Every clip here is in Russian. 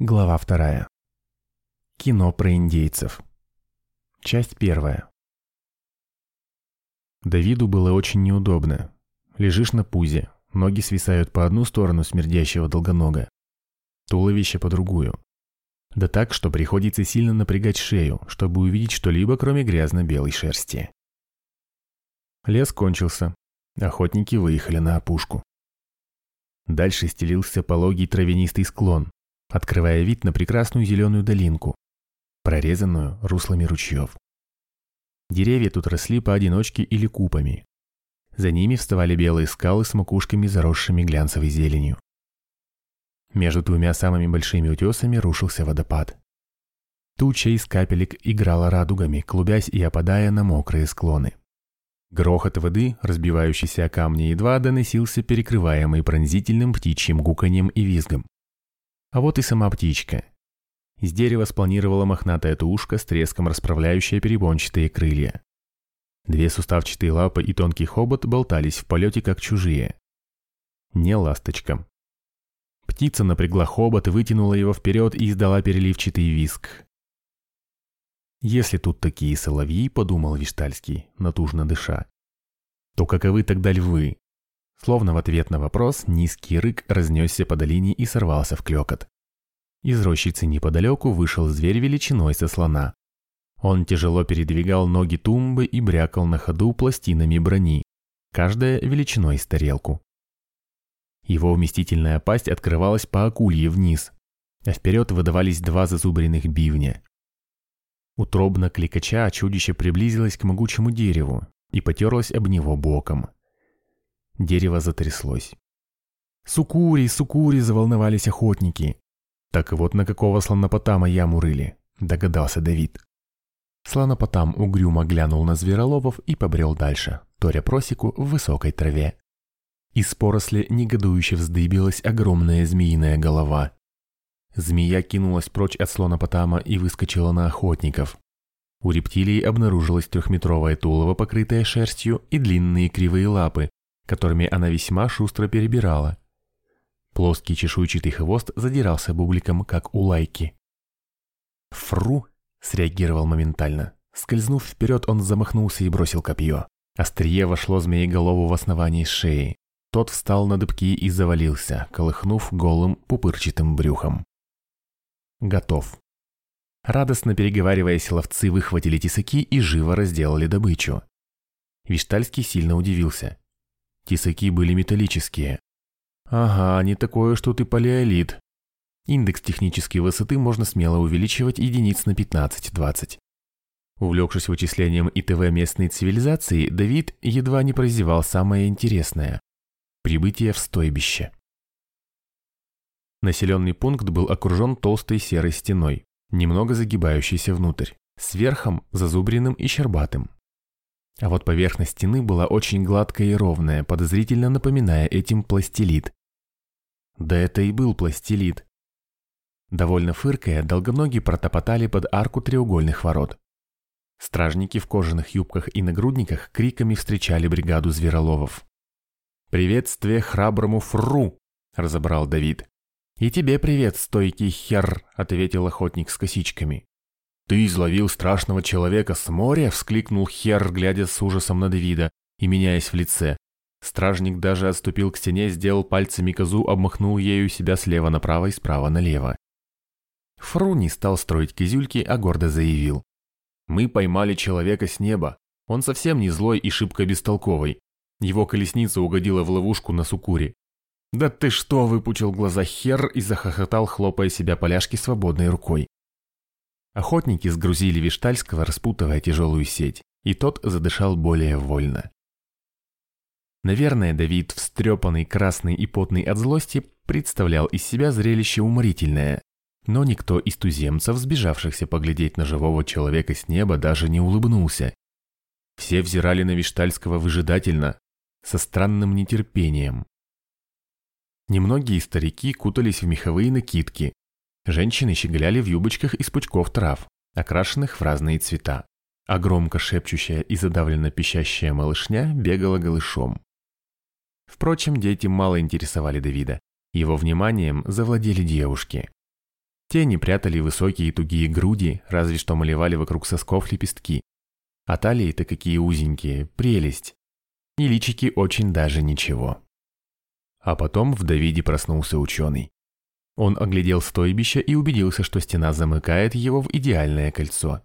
Глава вторая. Кино про индейцев. Часть первая. Давиду было очень неудобно. Лежишь на пузе, ноги свисают по одну сторону смердящего долгонога, туловище по другую. Да так, что приходится сильно напрягать шею, чтобы увидеть что-либо, кроме грязно-белой шерсти. Лес кончился. Охотники выехали на опушку. Дальше стелился пологий травянистый склон, открывая вид на прекрасную зеленую долинку, прорезанную руслами ручьев. Деревья тут росли поодиночке или купами. За ними вставали белые скалы с макушками, заросшими глянцевой зеленью. Между двумя самыми большими утесами рушился водопад. Туча из капелек играла радугами, клубясь и опадая на мокрые склоны. Грохот воды, разбивающийся о камни, едва доносился перекрываемый пронзительным птичьим гуканьем и визгом. А вот и сама птичка. Из дерева спланировала мохнатая тушка с треском расправляющая перебончатые крылья. Две суставчатые лапы и тонкий хобот болтались в полете как чужие. Не ласточка. Птица напрягла хобот, вытянула его вперед и издала переливчатый виск. «Если тут такие соловьи», — подумал Виштальский, натужно дыша, — «то каковы тогда львы, Словно в ответ на вопрос, низкий рык разнесся по долине и сорвался в клёкот. Из рощицы неподалеку вышел зверь величиной со слона. Он тяжело передвигал ноги тумбы и брякал на ходу пластинами брони, каждая величиной с тарелку. Его вместительная пасть открывалась по акулье вниз, а вперед выдавались два зазубренных бивня. Утробно кликача чудище приблизилось к могучему дереву и потерлось об него боком. Дерево затряслось. «Сукури, сукури!» – заволновались охотники. «Так вот на какого слонопотама яму рыли», – догадался Давид. Слонопотам угрюмо глянул на звероловов и побрел дальше, торя просеку в высокой траве. Из поросли негодующе вздыбилась огромная змеиная голова. Змея кинулась прочь от слонопотама и выскочила на охотников. У рептилии обнаружилось трехметровое тулово, покрытое шерстью, и длинные кривые лапы, которыми она весьма шустро перебирала. Плоский чешуйчатый хвост задирался бубликом, как у лайки. «Фру!» – среагировал моментально. Скользнув вперед, он замахнулся и бросил копье. Острие вошло змееголову в основании шеи. Тот встал на дыбки и завалился, колыхнув голым пупырчатым брюхом. Готов. Радостно переговариваясь, ловцы выхватили тесаки и живо разделали добычу. Виштальский сильно удивился. Тесаки были металлические. Ага, не такое, что ты палеолит. Индекс технической высоты можно смело увеличивать единиц на 15-20. Увлекшись вычислением ИТВ местной цивилизации, Давид едва не прозевал самое интересное – прибытие в стойбище. Населенный пункт был окружен толстой серой стеной, немного загибающейся внутрь, с верхом зазубренным и щербатым. А вот поверхность стены была очень гладкая и ровная, подозрительно напоминая этим пластилит. Да это и был пластилит. Довольно фыркая, долгоногие протопотали под арку треугольных ворот. Стражники в кожаных юбках и нагрудниках криками встречали бригаду звероловов. «Приветствие храброму фру!» – разобрал Давид. «И тебе привет, стойкий хер!» – ответил охотник с косичками. «Ты изловил страшного человека с моря?» – вскликнул Хер, глядя с ужасом на Давида и меняясь в лице. Стражник даже отступил к стене, сделал пальцами козу, обмахнул ею себя слева направо и справа налево. Фру не стал строить кизюльки, а гордо заявил. «Мы поймали человека с неба. Он совсем не злой и шибко бестолковый. Его колесница угодила в ловушку на сукуре. «Да ты что!» – выпучил глаза Хер и захохотал, хлопая себя поляшки свободной рукой. Охотники сгрузили Виштальского, распутывая тяжелую сеть, и тот задышал более вольно. Наверное, Давид, встрепанный, красный и потный от злости, представлял из себя зрелище уморительное. Но никто из туземцев, сбежавшихся поглядеть на живого человека с неба, даже не улыбнулся. Все взирали на Виштальского выжидательно, со странным нетерпением. Немногие старики кутались в меховые накидки, Женщины щеголяли в юбочках из пучков трав, окрашенных в разные цвета, а громко шепчущая и задавленно пищащая малышня бегала голышом. Впрочем, дети мало интересовали Давида. Его вниманием завладели девушки. Тени прятали высокие тугие груди, разве что малевали вокруг сосков лепестки. А талии-то какие узенькие, прелесть. И личики очень даже ничего. А потом в Давиде проснулся ученый. Он оглядел стойбище и убедился, что стена замыкает его в идеальное кольцо.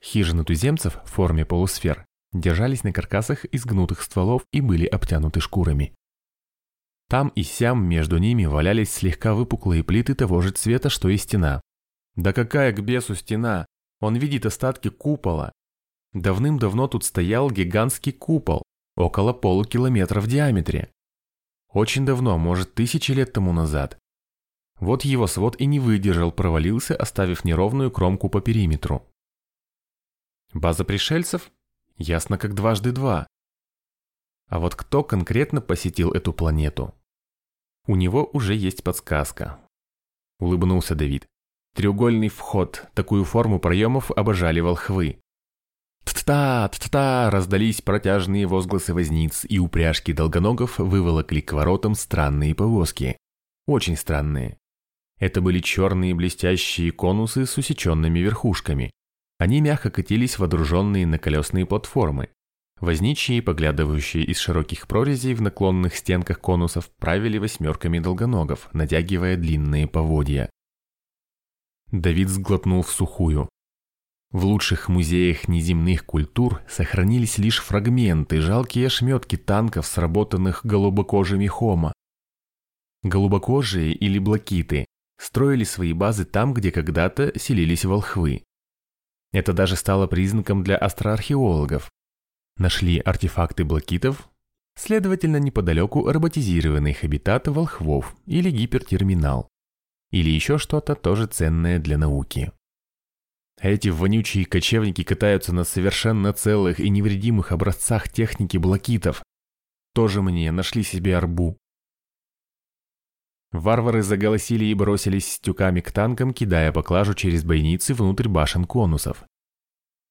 Хижины туземцев в форме полусфер держались на каркасах из гнутых стволов и были обтянуты шкурами. Там и сям между ними валялись слегка выпуклые плиты того же цвета, что и стена. Да какая к бесу стена? Он видит остатки купола. Давным-давно тут стоял гигантский купол, около полукилометра в диаметре. Очень давно, может, тысячи лет тому назад. Вот его свод и не выдержал, провалился, оставив неровную кромку по периметру. База пришельцев? Ясно как дважды два. А вот кто конкретно посетил эту планету? У него уже есть подсказка. Улыбнулся Давид. Треугольный вход, такую форму проемов обожали волхвы. «Т-та, т-та!» раздались протяжные возгласы возниц, и упряжки долгоногов выволокли к воротам странные повозки. Очень странные. Это были черные блестящие конусы с усеченными верхушками. Они мягко катились водруженные на колесные платформы. Возничие, поглядывающие из широких прорезей в наклонных стенках конусов, правили восьмерками долгоногов, натягивая длинные поводья. Давид сглотнул в сухую. В лучших музеях неземных культур сохранились лишь фрагменты, жалкие ошметки танков, сработанных голубокожими хома. Голубокожие или блокиты строили свои базы там, где когда-то селились волхвы. Это даже стало признаком для астроархеологов. Нашли артефакты блокитов, следовательно, неподалеку роботизированный хабитат волхвов или гипертерминал. Или еще что-то тоже ценное для науки. Эти вонючие кочевники катаются на совершенно целых и невредимых образцах техники блокитов. Тоже мне нашли себе арбу. Варвары заголосили и бросились с тюками к танкам, кидая поклажу через бойницы внутрь башен конусов.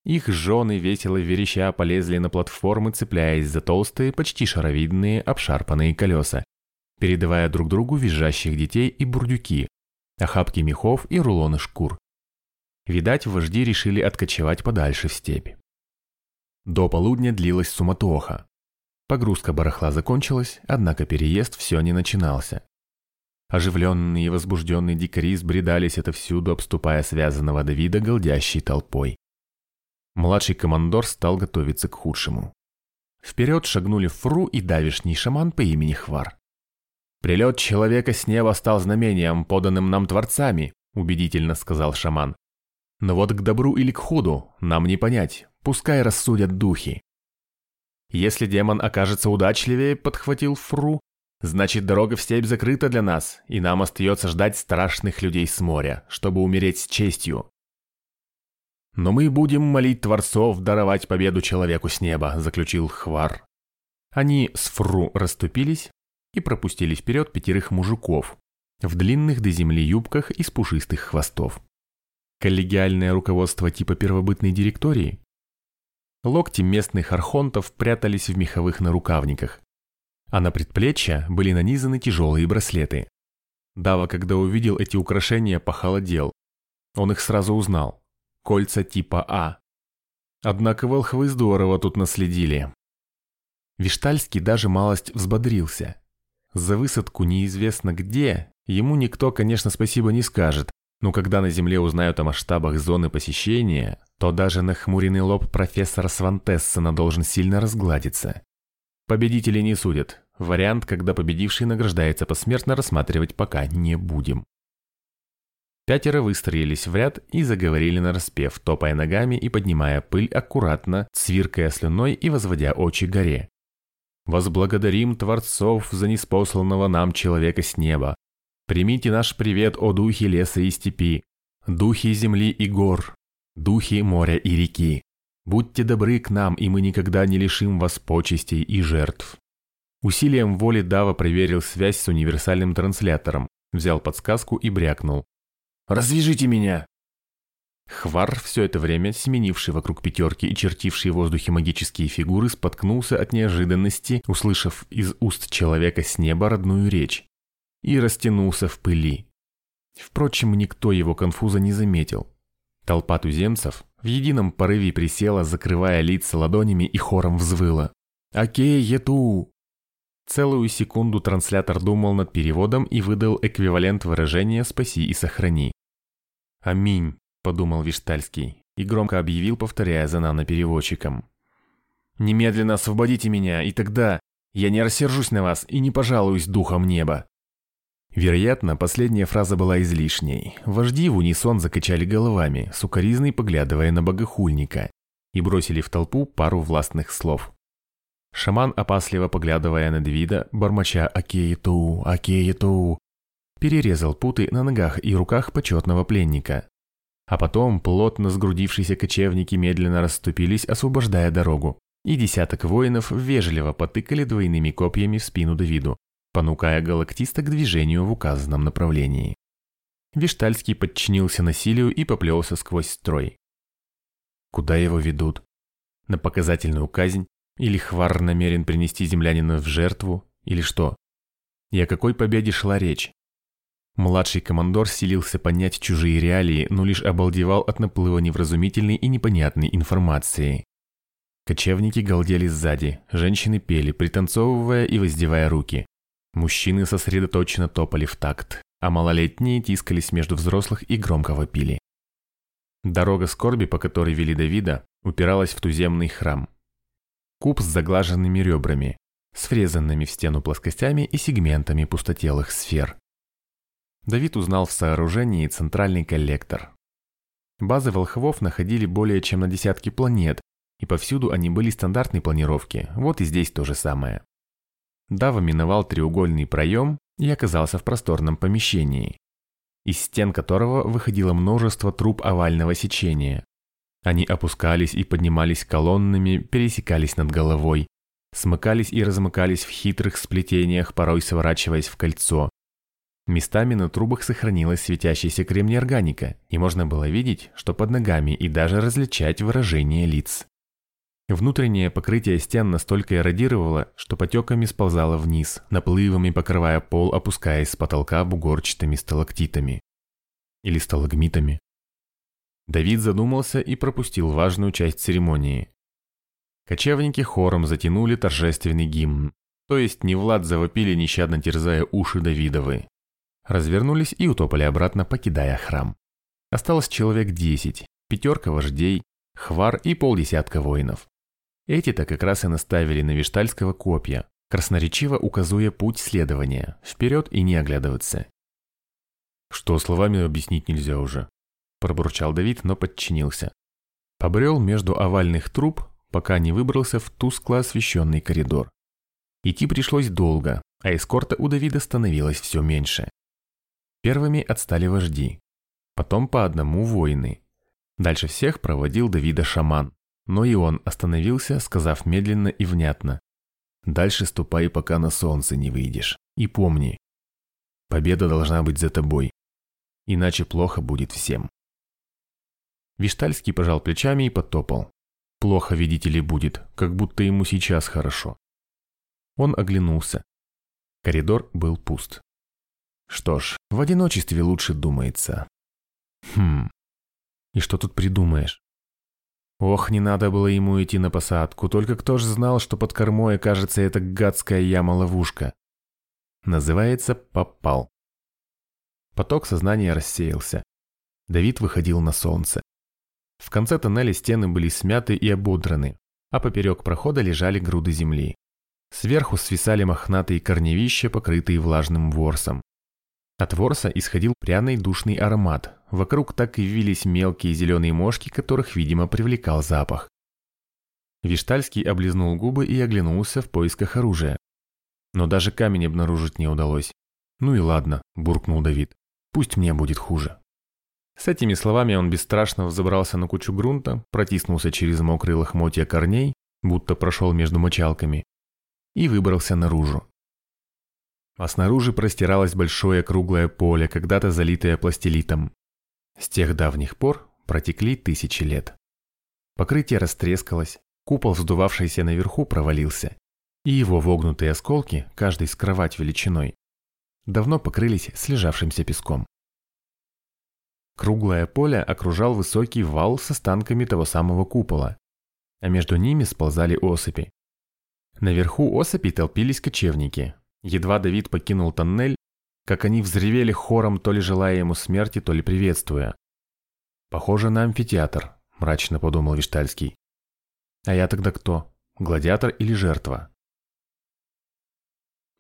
Их жены весело вереща полезли на платформы, цепляясь за толстые, почти шаровидные, обшарпанные колеса, передавая друг другу визжащих детей и бурдюки, охапки мехов и рулоны шкур. Видать, вожди решили откочевать подальше в степь. До полудня длилась суматоха. Погрузка барахла закончилась, однако переезд все не начинался. Оживленные и возбужденные дикари сбредались отовсюду, обступая связанного Давида голдящей толпой. Младший командор стал готовиться к худшему. Вперед шагнули Фру и давишний шаман по имени Хвар. «Прилет человека с неба стал знамением, поданным нам творцами», – убедительно сказал шаман. Но вот к добру или к худу нам не понять, пускай рассудят духи. Если демон окажется удачливее, подхватил Фру, значит дорога в степь закрыта для нас, и нам остается ждать страшных людей с моря, чтобы умереть с честью. Но мы будем молить Творцов даровать победу человеку с неба, заключил Хвар. Они с Фру расступились и пропустили вперед пятерых мужиков в длинных до земли юбках из пушистых хвостов. Коллегиальное руководство типа первобытной директории? Локти местных архонтов прятались в меховых нарукавниках, а на предплечья были нанизаны тяжелые браслеты. Дава, когда увидел эти украшения, похолодел. Он их сразу узнал. Кольца типа А. Однако волхвы здорово тут наследили. Виштальский даже малость взбодрился. За высадку неизвестно где, ему никто, конечно, спасибо не скажет, но когда на Земле узнают о масштабах зоны посещения, то даже нахмуренный лоб профессора Свантессена должен сильно разгладиться. Победители не судят. Вариант, когда победивший награждается посмертно, рассматривать пока не будем. Пятеро выстроились в ряд и заговорили на распев, топая ногами и поднимая пыль аккуратно, свиркая слюной и возводя очи горе. «Возблагодарим Творцов за неспосланного нам человека с неба, Примите наш привет, о духи леса и степи, духи земли и гор, духи моря и реки. Будьте добры к нам, и мы никогда не лишим вас почестей и жертв. Усилием воли Дава проверил связь с универсальным транслятором, взял подсказку и брякнул. «Развяжите меня!» Хвар, все это время сменивший вокруг пятерки и чертивший в воздухе магические фигуры, споткнулся от неожиданности, услышав из уст человека с неба родную речь и растянулся в пыли. Впрочем, никто его конфуза не заметил. Толпа туземцев в едином порыве присела, закрывая лица ладонями и хором взвыла. «Окей, ету!» Целую секунду транслятор думал над переводом и выдал эквивалент выражения «спаси и сохрани». «Аминь», – подумал Виштальский и громко объявил, повторяя за нанопереводчиком. «Немедленно освободите меня, и тогда я не рассержусь на вас и не пожалуюсь духом неба». Вероятно, последняя фраза была излишней. Вожди в унисон закачали головами, сукоризной поглядывая на богохульника, и бросили в толпу пару властных слов. Шаман, опасливо поглядывая на Давида, бормоча «Акеету, Акеету», перерезал путы на ногах и руках почетного пленника. А потом плотно сгрудившиеся кочевники медленно расступились, освобождая дорогу, и десяток воинов вежливо потыкали двойными копьями в спину Давиду, понукая галактиста к движению в указанном направлении. Виштальский подчинился насилию и поплелся сквозь строй. Куда его ведут? На показательную казнь? Или Хвар намерен принести землянина в жертву? Или что? И о какой победе шла речь? Младший командор силился понять чужие реалии, но лишь обалдевал от наплыва невразумительной и непонятной информации. Кочевники галдели сзади, женщины пели, пританцовывая и воздевая руки. Мужчины сосредоточенно топали в такт, а малолетние тискались между взрослых и громко вопили. Дорога скорби, по которой вели Давида, упиралась в туземный храм. Куб с заглаженными ребрами, с врезанными в стену плоскостями и сегментами пустотелых сфер. Давид узнал в сооружении центральный коллектор. Базы волхвов находили более чем на десятки планет, и повсюду они были стандартной планировки, вот и здесь то же самое. Дава миновал треугольный проем и оказался в просторном помещении, из стен которого выходило множество труб овального сечения. Они опускались и поднимались колоннами, пересекались над головой, смыкались и размыкались в хитрых сплетениях, порой сворачиваясь в кольцо. Местами на трубах сохранилась светящаяся кремний органика, и можно было видеть, что под ногами и даже различать выражение лиц. Внутреннее покрытие стен настолько эродировало, что потеками сползало вниз, наплывами покрывая пол, опускаясь с потолка бугорчатыми сталактитами. Или сталагмитами. Давид задумался и пропустил важную часть церемонии. Кочевники хором затянули торжественный гимн, то есть не Влад завопили, нещадно терзая уши Давидовы. Развернулись и утопали обратно, покидая храм. Осталось человек десять, пятерка вождей, хвар и полдесятка воинов. Эти-то как раз и наставили на Виштальского копья, красноречиво указуя путь следования, вперед и не оглядываться. «Что словами объяснить нельзя уже», – пробурчал Давид, но подчинился. Побрел между овальных труб, пока не выбрался в тускло освещенный коридор. Идти пришлось долго, а эскорта у Давида становилось все меньше. Первыми отстали вожди, потом по одному воины. Дальше всех проводил Давида шаман, но и он остановился, сказав медленно и внятно. «Дальше ступай, пока на солнце не выйдешь. И помни, победа должна быть за тобой. Иначе плохо будет всем». Виштальский пожал плечами и потопал. Плохо, видите ли, будет, как будто ему сейчас хорошо. Он оглянулся. Коридор был пуст. Что ж, в одиночестве лучше думается. Хм, и что тут придумаешь? Ох, не надо было ему идти на посадку, только кто ж знал, что под кормой окажется эта гадская яма-ловушка. Называется «попал». Поток сознания рассеялся. Давид выходил на солнце. В конце тоннеля стены были смяты и ободраны, а поперек прохода лежали груды земли. Сверху свисали мохнатые корневища, покрытые влажным ворсом. От ворса исходил пряный душный аромат. Вокруг так и вились мелкие зеленые мошки, которых, видимо, привлекал запах. Виштальский облизнул губы и оглянулся в поисках оружия. Но даже камень обнаружить не удалось. «Ну и ладно», – буркнул Давид. «Пусть мне будет хуже». С этими словами он бесстрашно взобрался на кучу грунта, протиснулся через мокрые лохмотья корней, будто прошел между мочалками, и выбрался наружу. А снаружи простиралось большое круглое поле, когда-то залитое пластилитом. С тех давних пор протекли тысячи лет. Покрытие растрескалось, купол, вздувавшийся наверху, провалился, и его вогнутые осколки, каждый с кровать величиной, давно покрылись слежавшимся песком. Круглое поле окружал высокий вал с останками того самого купола, а между ними сползали осыпи. Наверху осыпи толпились кочевники. Едва Давид покинул тоннель, как они взревели хором, то ли желая ему смерти, то ли приветствуя. «Похоже на амфитеатр», – мрачно подумал Виштальский. «А я тогда кто? Гладиатор или жертва?»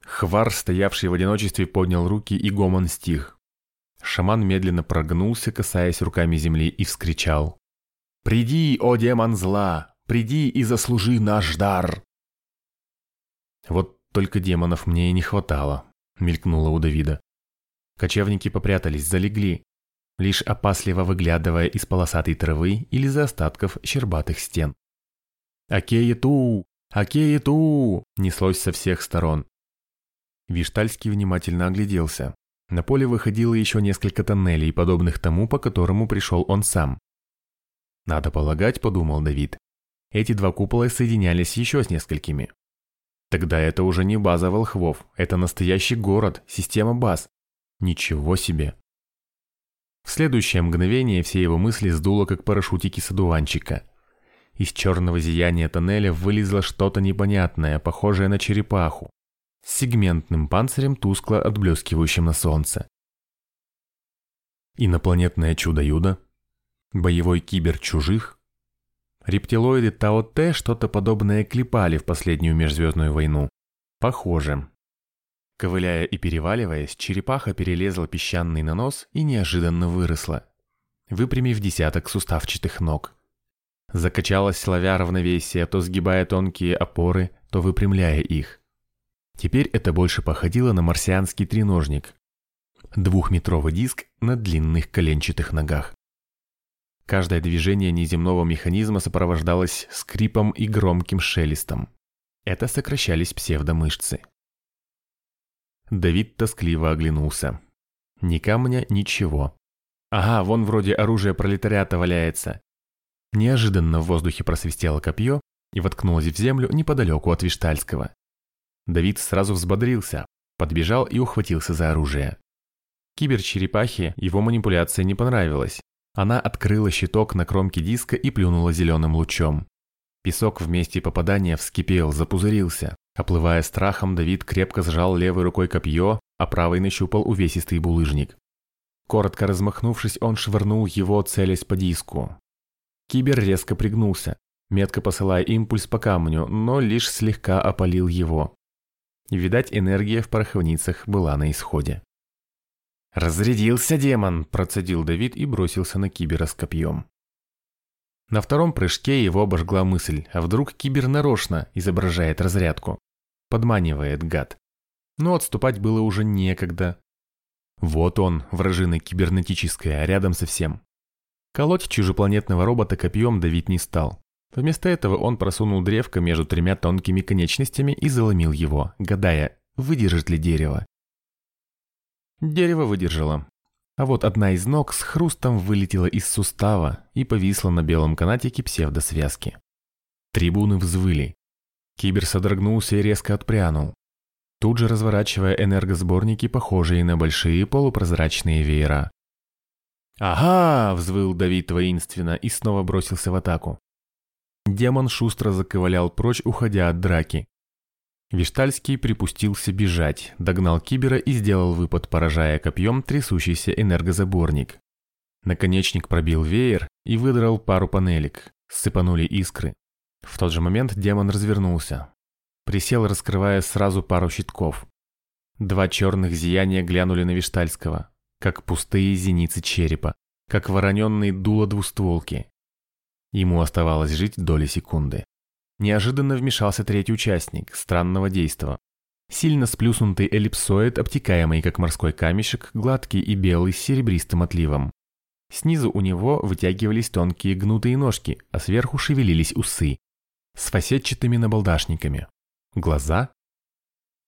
Хвар, стоявший в одиночестве, поднял руки, и гомон стих. Шаман медленно прогнулся, касаясь руками земли, и вскричал. «Приди, о демон зла! Приди и заслужи наш дар!» Вот только демонов мне и не хватало, мелькнуло у Давида. Кочевники попрятались, залегли, лишь опасливо выглядывая из полосатой травы или за остатков щербатых стен. «Акеету! Акеету!» неслось со всех сторон. Виштальский внимательно огляделся. На поле выходило еще несколько тоннелей, подобных тому, по которому пришел он сам. «Надо полагать», — подумал Давид. Эти два купола соединялись еще с несколькими. Тогда это уже не база волхвов, это настоящий город, система баз. Ничего себе. В следующее мгновение все его мысли сдуло, как парашютики садуванчика. Из черного зияния тоннеля вылезло что-то непонятное, похожее на черепаху с сегментным панцирем, тускло отблескивающим на солнце. Инопланетное чудо-юдо, боевой кибер чужих, рептилоиды Тао-Т что-то подобное клепали в последнюю межзвездную войну. Похоже. Ковыляя и переваливаясь, черепаха перелезла песчаный нанос и неожиданно выросла, выпрямив десяток суставчатых ног. Закачалась, ловя равновесие, то сгибая тонкие опоры, то выпрямляя их. Теперь это больше походило на марсианский треножник. Двухметровый диск на длинных коленчатых ногах. Каждое движение неземного механизма сопровождалось скрипом и громким шелестом. Это сокращались псевдомышцы. Давид тоскливо оглянулся. Ни камня, ничего. Ага, вон вроде оружие пролетариата валяется. Неожиданно в воздухе просвистело копье и воткнулось в землю неподалеку от Виштальского. Давид сразу взбодрился, подбежал и ухватился за оружие. Киберчерепахе его манипуляция не понравилась. Она открыла щиток на кромке диска и плюнула зеленым лучом. Песок в месте попадания вскипел, запузырился. Оплывая страхом, Давид крепко сжал левой рукой копье, а правой нащупал увесистый булыжник. Коротко размахнувшись, он швырнул его, целясь по диску. Кибер резко пригнулся, метко посылая импульс по камню, но лишь слегка опалил его. Видать, энергия в пороховницах была на исходе. «Разрядился демон!» – процедил Давид и бросился на кибера с копьем. На втором прыжке его обожгла мысль, а вдруг кибер нарочно изображает разрядку. Подманивает гад. Но отступать было уже некогда. Вот он, вражина кибернетическая, рядом со всем. Колоть чужепланетного робота копьем давить не стал. Вместо этого он просунул древко между тремя тонкими конечностями и заломил его, гадая, выдержит ли дерево. Дерево выдержало. А вот одна из ног с хрустом вылетела из сустава и повисла на белом канатике псевдосвязки. Трибуны взвыли. Кибер содрогнулся и резко отпрянул, тут же разворачивая энергосборники, похожие на большие полупрозрачные веера. «Ага!» – взвыл Давид воинственно и снова бросился в атаку. Демон шустро заковылял прочь, уходя от драки. Виштальский припустился бежать, догнал Кибера и сделал выпад, поражая копьем трясущийся энергозаборник. Наконечник пробил веер и выдрал пару панелек. Сыпанули искры. В тот же момент демон развернулся. Присел, раскрывая сразу пару щитков. Два черных зияния глянули на Виштальского, как пустые зеницы черепа, как вороненные дула двустволки. Ему оставалось жить доли секунды. Неожиданно вмешался третий участник странного действа. Сильно сплюснутый эллипсоид, обтекаемый как морской камешек, гладкий и белый с серебристым отливом. Снизу у него вытягивались тонкие гнутые ножки, а сверху шевелились усы. С фасетчатыми набалдашниками. Глаза.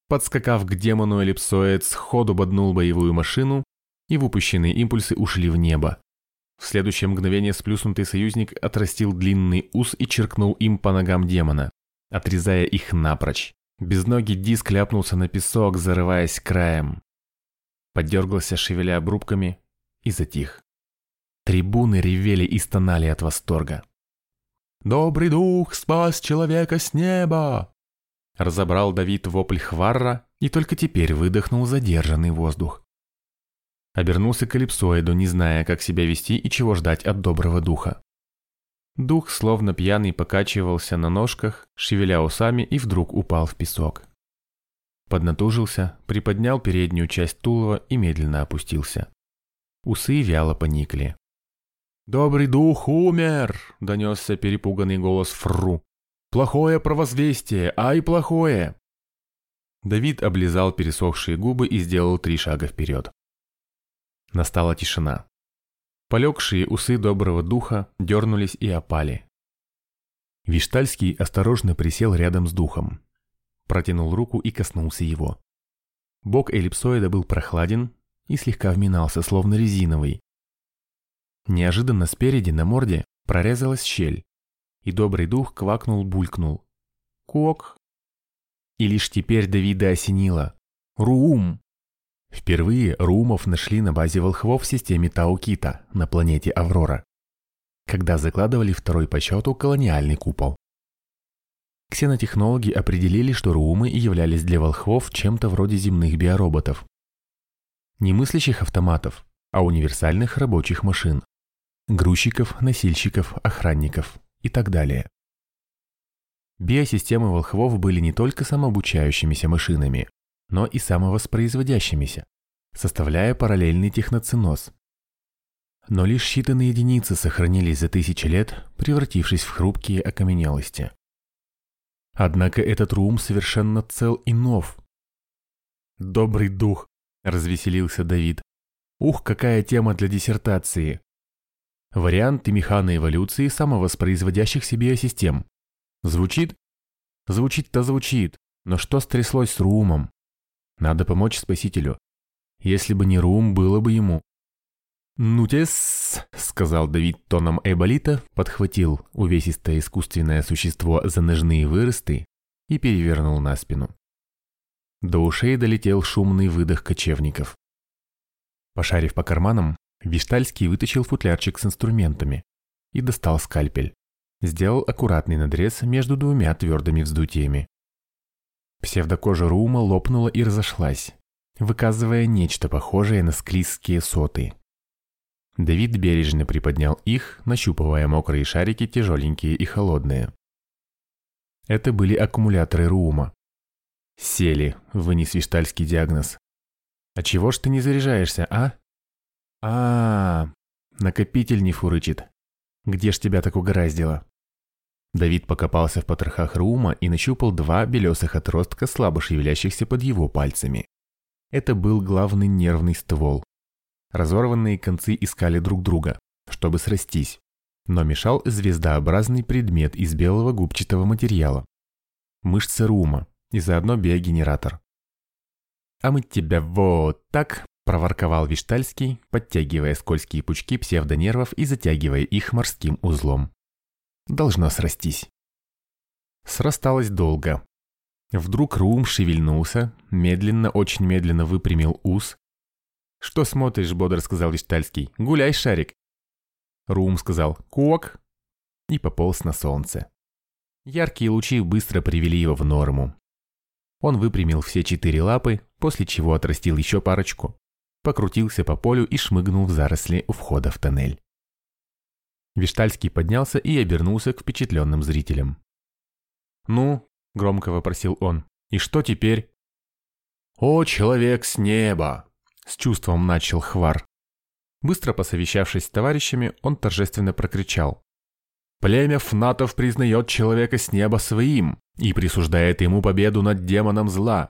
Подскакав к демону эллипсоид, сходу боднул боевую машину, и выпущенные импульсы ушли в небо. В следующее мгновение сплюснутый союзник отрастил длинный ус и черкнул им по ногам демона, отрезая их напрочь. Безногий диск ляпнулся на песок, зарываясь краем. Подергался, шевеля обрубками, и затих. Трибуны ревели и стонали от восторга. «Добрый дух спас человека с неба!» Разобрал Давид вопль Хварра и только теперь выдохнул задержанный воздух. Обернулся к эллипсоиду, не зная, как себя вести и чего ждать от доброго духа. Дух, словно пьяный, покачивался на ножках, шевеля усами и вдруг упал в песок. Поднатужился, приподнял переднюю часть тулова и медленно опустился. Усы вяло поникли. «Добрый дух умер!» – донесся перепуганный голос Фру. «Плохое провозвестие, ай, плохое!» Давид облизал пересохшие губы и сделал три шага вперед. Настала тишина. Полегшие усы доброго духа дернулись и опали. Виштальский осторожно присел рядом с духом. Протянул руку и коснулся его. Бок эллипсоида был прохладен и слегка вминался, словно резиновый, Неожиданно спереди на морде прорезалась щель, и добрый дух квакнул-булькнул. Кок. И лишь теперь Давида осенило. Руум! Впервые Руумов нашли на базе волхвов в системе Таукита на планете Аврора, когда закладывали второй по счету колониальный купол. Ксенотехнологи определили, что Руумы являлись для волхвов чем-то вроде земных биороботов. Не мыслящих автоматов, а универсальных рабочих машин грузчиков, носильщиков, охранников и так далее. Биосистемы волхвов были не только самообучающимися машинами, но и самовоспроизводящимися, составляя параллельный техноциноз. Но лишь считанные единицы сохранились за тысячи лет, превратившись в хрупкие окаменелости. Однако этот рум совершенно цел и нов. «Добрый дух!» – развеселился Давид. «Ух, какая тема для диссертации! Варианты механоэволюции самовоспроизводящихся биосистем. Звучит? Звучит-то звучит, но что стряслось с Румом? Надо помочь спасителю. Если бы не Рум, было бы ему. «Ну-тес», — сказал Давид тоном Эболита, подхватил увесистое искусственное существо за ножные выросты и перевернул на спину. До ушей долетел шумный выдох кочевников. Пошарив по карманам, Виштальский вытащил футлярчик с инструментами и достал скальпель. Сделал аккуратный надрез между двумя твердыми вздутиями. Псевдокожа Рума лопнула и разошлась, выказывая нечто похожее на склизкие соты. Давид бережно приподнял их, нащупывая мокрые шарики, тяжеленькие и холодные. Это были аккумуляторы Рума. «Сели», — вынес виштальский диагноз. «А чего ж ты не заряжаешься, а?» а, накопитель не фурычит. Где ж тебя так угораздило?» Давид покопался в потрохах Рума и нащупал два белесых отростка, слабо шевелящихся под его пальцами. Это был главный нервный ствол. Разорванные концы искали друг друга, чтобы срастись, но мешал звездообразный предмет из белого губчатого материала. Мышцы Рума и заодно биогенератор. «А мы тебя вот так проворковал Виштальский, подтягивая скользкие пучки псевдонервов и затягивая их морским узлом. Должно срастись. Срасталось долго. Вдруг Рум шевельнулся, медленно, очень медленно выпрямил ус. «Что смотришь?» – бодро сказал Виштальский. «Гуляй, шарик!» Рум сказал «Кок!» и пополз на солнце. Яркие лучи быстро привели его в норму. Он выпрямил все четыре лапы, после чего отрастил еще парочку покрутился по полю и шмыгнул в заросли у входа в тоннель. Виштальский поднялся и обернулся к впечатленным зрителям. «Ну?» – громко вопросил он. «И что теперь?» «О, человек с неба!» – с чувством начал Хвар. Быстро посовещавшись с товарищами, он торжественно прокричал. «Племя фнатов признает человека с неба своим и присуждает ему победу над демоном зла,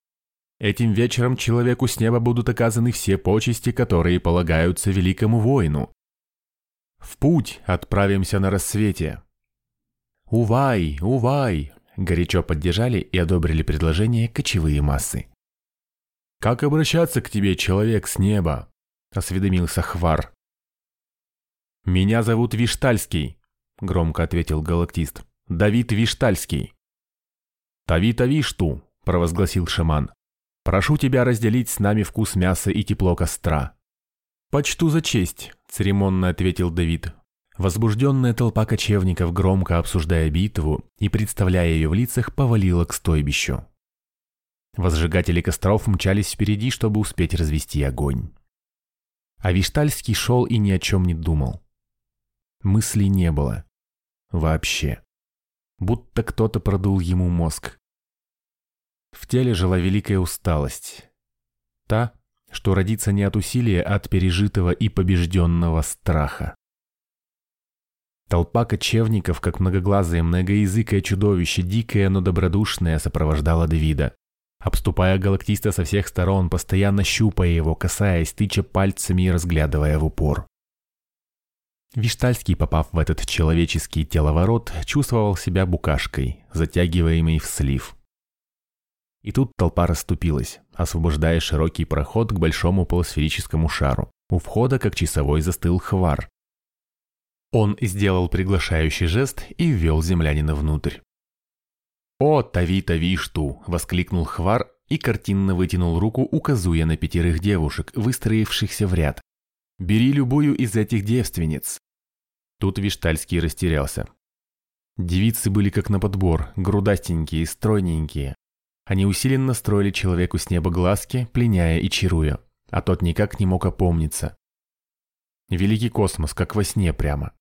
Этим вечером человеку с неба будут оказаны все почести, которые полагаются великому воину. В путь отправимся на рассвете. Увай, увай, горячо поддержали и одобрили предложение кочевые массы. Как обращаться к тебе, человек с неба? осведомился Хвар. Меня зовут Виштальский, громко ответил галактист. Давид Виштальский. Тавита Вишту, провозгласил шаман. Прошу тебя разделить с нами вкус мяса и тепло костра. Почту за честь, церемонно ответил Давид. Возбужденная толпа кочевников, громко обсуждая битву и представляя ее в лицах, повалила к стойбищу. Возжигатели костров мчались впереди, чтобы успеть развести огонь. А Виштальский шел и ни о чем не думал. Мыслей не было. Вообще. Будто кто-то продул ему мозг. В теле жила великая усталость. Та, что родится не от усилия, а от пережитого и побежденного страха. Толпа кочевников, как многоглазое многоязыкое чудовище, дикое, но добродушное, сопровождала Давида. Обступая галактиста со всех сторон, постоянно щупая его, касаясь, тыча пальцами и разглядывая в упор. Виштальский, попав в этот человеческий теловорот, чувствовал себя букашкой, затягиваемой в слив. И тут толпа расступилась, освобождая широкий проход к большому полусферическому шару. У входа, как часовой, застыл хвар. Он сделал приглашающий жест и ввел землянина внутрь. «О, тави-тави вишту! воскликнул хвар и картинно вытянул руку, указуя на пятерых девушек, выстроившихся в ряд. «Бери любую из этих девственниц!» Тут Виштальский растерялся. Девицы были как на подбор, грудастенькие, стройненькие, они усиленно строили человеку с неба глазки, пленяя и чаруя, а тот никак не мог опомниться. Великий космос, как во сне прямо.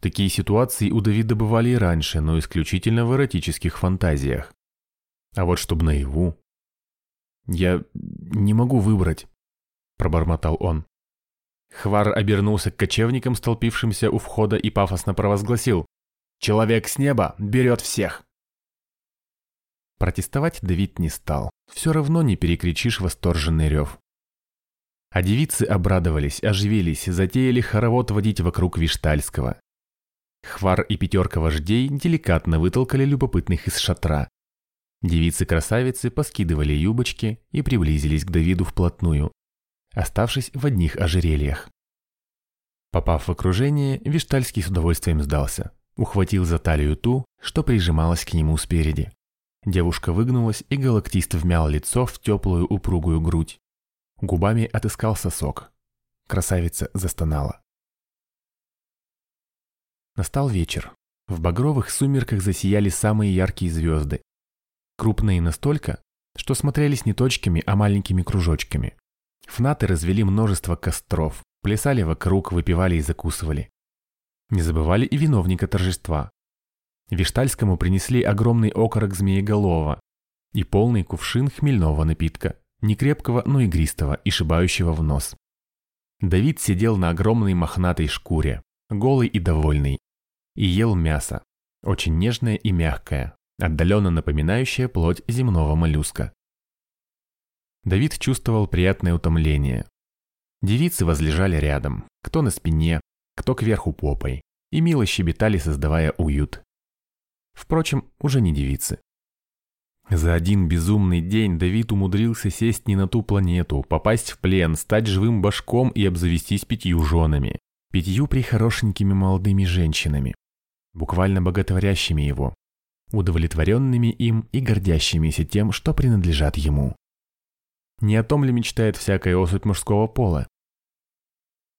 Такие ситуации у Давида бывали и раньше, но исключительно в эротических фантазиях. А вот чтобы наяву... «Я не могу выбрать», – пробормотал он. Хвар обернулся к кочевникам, столпившимся у входа, и пафосно провозгласил. «Человек с неба берет всех!» Протестовать Давид не стал. Все равно не перекричишь восторженный рев. А девицы обрадовались, оживились, затеяли хоровод водить вокруг Виштальского. Хвар и пятерка вождей деликатно вытолкали любопытных из шатра. Девицы-красавицы поскидывали юбочки и приблизились к Давиду вплотную, оставшись в одних ожерельях. Попав в окружение, Виштальский с удовольствием сдался. Ухватил за талию ту, что прижималась к нему спереди. Девушка выгнулась, и галактист вмял лицо в теплую упругую грудь. Губами отыскал сосок. Красавица застонала. Настал вечер. В багровых сумерках засияли самые яркие звезды. Крупные настолько, что смотрелись не точками, а маленькими кружочками. Фнаты развели множество костров, плясали вокруг, выпивали и закусывали. Не забывали и виновника торжества, Виштальскому принесли огромный окорок змееголова и полный кувшин хмельного напитка, не крепкого, но игристого и шибающего в нос. Давид сидел на огромной мохнатой шкуре, голый и довольный, и ел мясо, очень нежное и мягкое, отдаленно напоминающее плоть земного моллюска. Давид чувствовал приятное утомление. Девицы возлежали рядом, кто на спине, кто кверху попой, и мило щебетали, создавая уют. Впрочем, уже не девицы. За один безумный день Давид умудрился сесть не на ту планету, попасть в плен, стать живым башком и обзавестись пятью женами. Пятью прихорошенькими молодыми женщинами, буквально боготворящими его, удовлетворенными им и гордящимися тем, что принадлежат ему. Не о том ли мечтает всякая особь мужского пола?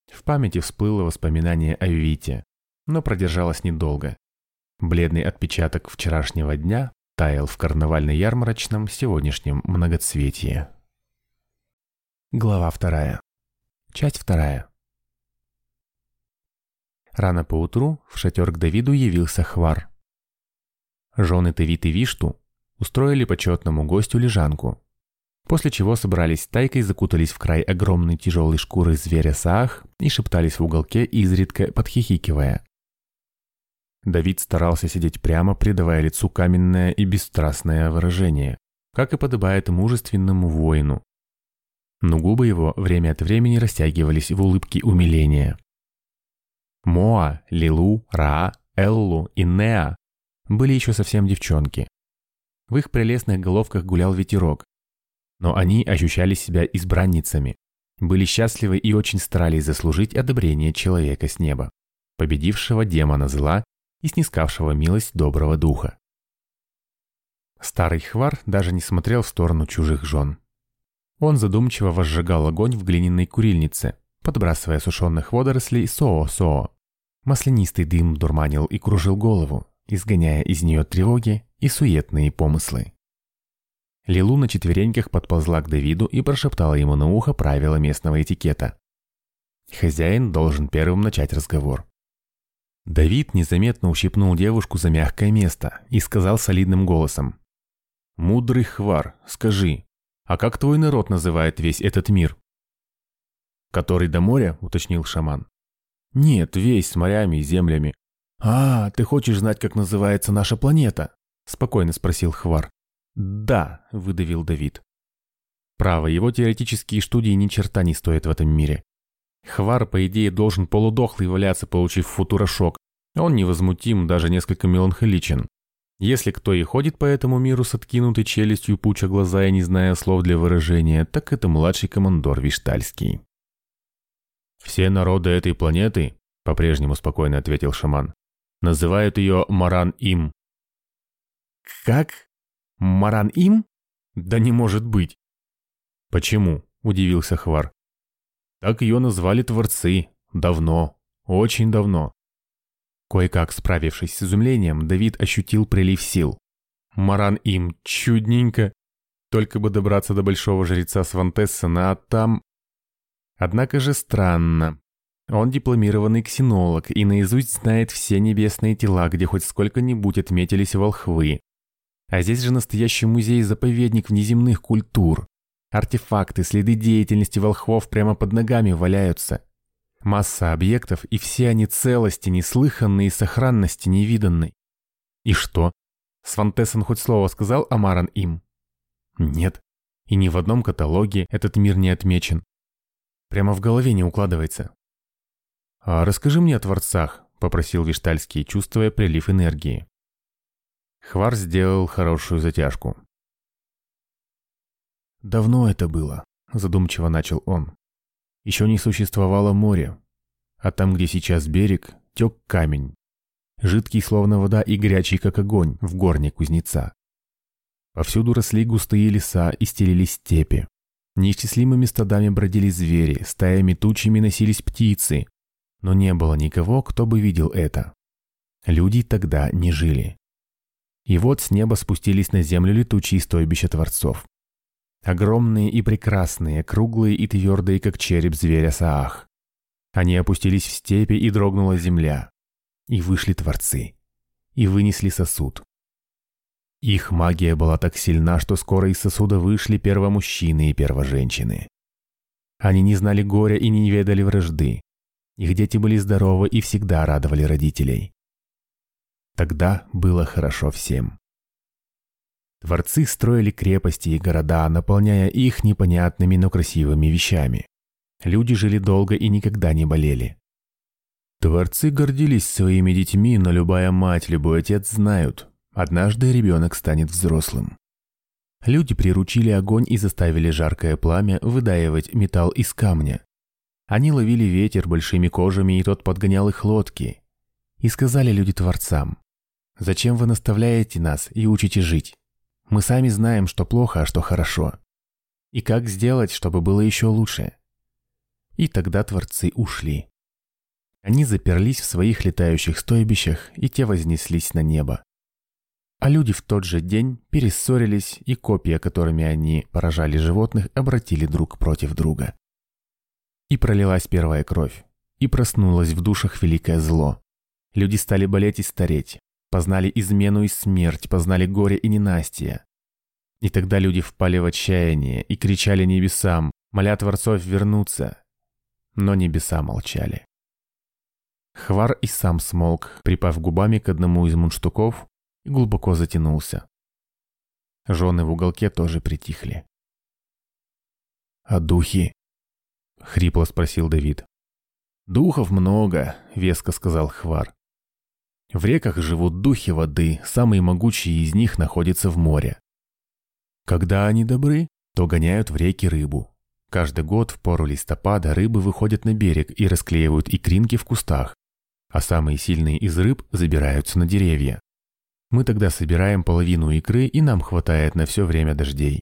В памяти всплыло воспоминание о Вите, но продержалось недолго. Бледный отпечаток вчерашнего дня таял в карнавально-ярмарочном сегодняшнем многоцветии. Глава вторая. Часть вторая. Рано поутру в шатер к Давиду явился Хвар. Жены Тевит и Вишту устроили почетному гостю лежанку, после чего собрались тайкой, закутались в край огромной тяжелой шкуры зверя Саах и шептались в уголке, изредка подхихикивая. Давид старался сидеть прямо, придавая лицу каменное и бесстрастное выражение, как и подобает мужественному воину. Но губы его время от времени растягивались в улыбке умиления. Моа, Лилу, Ра, Эллу и Неа были еще совсем девчонки. В их прелестных головках гулял ветерок, но они ощущали себя избранницами, были счастливы и очень старались заслужить одобрение человека с неба, победившего демона зла и снискавшего милость доброго духа. Старый хвар даже не смотрел в сторону чужих жен. Он задумчиво возжигал огонь в глиняной курильнице, подбрасывая сушеных водорослей соо-соо. Маслянистый дым дурманил и кружил голову, изгоняя из нее тревоги и суетные помыслы. Лилу на четвереньках подползла к Давиду и прошептала ему на ухо правила местного этикета. Хозяин должен первым начать разговор. Давид незаметно ущипнул девушку за мягкое место и сказал солидным голосом. «Мудрый хвар, скажи, а как твой народ называет весь этот мир?» «Который до моря?» – уточнил шаман. «Нет, весь с морями и землями». «А, ты хочешь знать, как называется наша планета?» – спокойно спросил Хвар. «Да», – выдавил Давид. Право, его теоретические студии ни черта не стоят в этом мире. Хвар, по идее, должен полудохлый валяться, получив футурошок. Он невозмутим, даже несколько меланхоличен. Если кто и ходит по этому миру с откинутой челюстью, пуча глаза и не зная слов для выражения, так это младший командор Виштальский. «Все народы этой планеты», — по-прежнему спокойно ответил шаман, — «называют ее Маран-Им». «Как? Маран-Им? Да не может быть!» «Почему?» — удивился Хвар. Так ее назвали творцы. Давно. Очень давно. Кое-как справившись с изумлением, Давид ощутил прилив сил. Маран им чудненько. Только бы добраться до большого жреца Свантессена, а там... Однако же странно. Он дипломированный ксенолог и наизусть знает все небесные тела, где хоть сколько-нибудь отметились волхвы. А здесь же настоящий музей-заповедник внеземных культур. Артефакты, следы деятельности волхвов прямо под ногами валяются. Масса объектов, и все они целости, неслыханной и сохранности невиданной. И что? Свантессен хоть слово сказал Амаран им? Нет. И ни в одном каталоге этот мир не отмечен. Прямо в голове не укладывается. «А расскажи мне о Творцах», — попросил Виштальский, чувствуя прилив энергии. Хвар сделал хорошую затяжку. «Давно это было», – задумчиво начал он. «Еще не существовало море, а там, где сейчас берег, тек камень, жидкий словно вода и горячий как огонь в горне кузнеца. Повсюду росли густые леса и стелились степи. Неисчислимыми стадами бродили звери, стаями тучами носились птицы, но не было никого, кто бы видел это. Люди тогда не жили. И вот с неба спустились на землю летучие стойбища творцов. Огромные и прекрасные, круглые и твердые, как череп зверя Саах. Они опустились в степи, и дрогнула земля. И вышли творцы. И вынесли сосуд. Их магия была так сильна, что скоро из сосуда вышли первомужчины и первоженщины. Они не знали горя и не ведали вражды. Их дети были здоровы и всегда радовали родителей. Тогда было хорошо всем. Дворцы строили крепости и города, наполняя их непонятными, но красивыми вещами. Люди жили долго и никогда не болели. Дворцы гордились своими детьми, но любая мать, любой отец знают, однажды ребенок станет взрослым. Люди приручили огонь и заставили жаркое пламя выдаивать металл из камня. Они ловили ветер большими кожами, и тот подгонял их лодки. И сказали люди творцам, «Зачем вы наставляете нас и учите жить? Мы сами знаем, что плохо, а что хорошо. И как сделать, чтобы было еще лучше. И тогда творцы ушли. Они заперлись в своих летающих стойбищах, и те вознеслись на небо. А люди в тот же день перессорились, и копья, которыми они поражали животных, обратили друг против друга. И пролилась первая кровь, и проснулось в душах великое зло. Люди стали болеть и стареть, познали измену и смерть, познали горе и ненастье. И тогда люди впали в отчаяние и кричали небесам, моля Творцов вернуться. Но небеса молчали. Хвар и сам смолк, припав губами к одному из мундштуков и глубоко затянулся. Жены в уголке тоже притихли. «А духи?» — хрипло спросил Давид. «Духов много», — веско сказал Хвар. В реках живут духи воды, самые могучие из них находятся в море. Когда они добры, то гоняют в реки рыбу. Каждый год в пору листопада рыбы выходят на берег и расклеивают икринки в кустах, а самые сильные из рыб забираются на деревья. Мы тогда собираем половину икры, и нам хватает на все время дождей.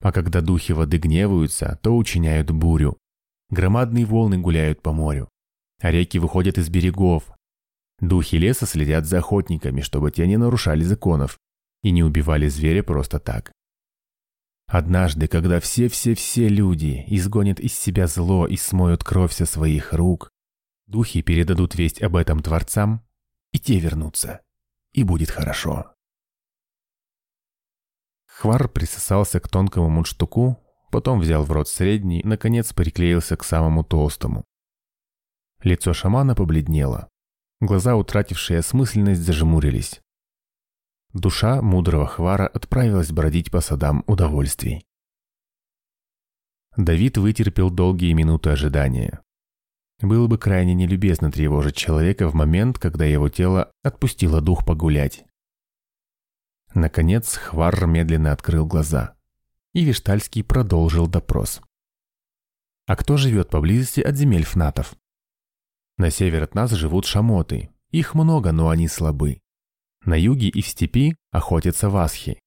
А когда духи воды гневаются, то учиняют бурю. Громадные волны гуляют по морю, а реки выходят из берегов. Духи леса следят за охотниками, чтобы те не нарушали законов и не убивали зверя просто так. Однажды, когда все-все-все люди изгонят из себя зло и смоют кровь со своих рук, духи передадут весть об этом творцам, и те вернутся, и будет хорошо. Хвар присосался к тонкому мундштуку, потом взял в рот средний, наконец приклеился к самому толстому. Лицо шамана побледнело. Глаза, утратившие осмысленность, зажмурились. Душа мудрого Хвара отправилась бродить по садам удовольствий. Давид вытерпел долгие минуты ожидания. Было бы крайне нелюбезно тревожить человека в момент, когда его тело отпустило дух погулять. Наконец Хвар медленно открыл глаза. И Виштальский продолжил допрос. А кто живет поблизости от земель фнатов? На север от нас живут шамоты. Их много, но они слабы. На юге и в степи охотятся васхи.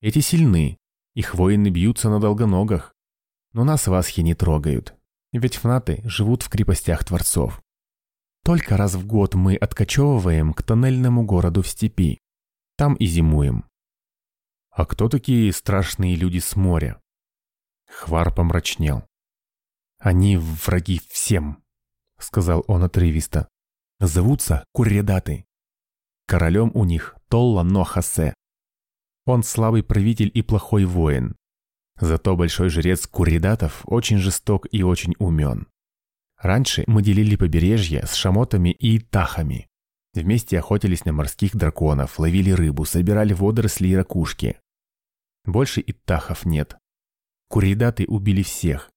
Эти сильны, их воины бьются на долгоногах. Но нас васхи не трогают, ведь фнаты живут в крепостях творцов. Только раз в год мы откачевываем к тоннельному городу в степи. Там и зимуем. А кто такие страшные люди с моря? Хвар помрачнел. Они враги всем, сказал он отрывисто. Зовутся Курредаты. Королем у них Толла Нохасе. Он слабый правитель и плохой воин. Зато большой жрец Куридатов очень жесток и очень умен. Раньше мы делили побережье с шамотами и тахами. Вместе охотились на морских драконов, ловили рыбу, собирали водоросли и ракушки. Больше и тахов нет. Куридаты убили всех.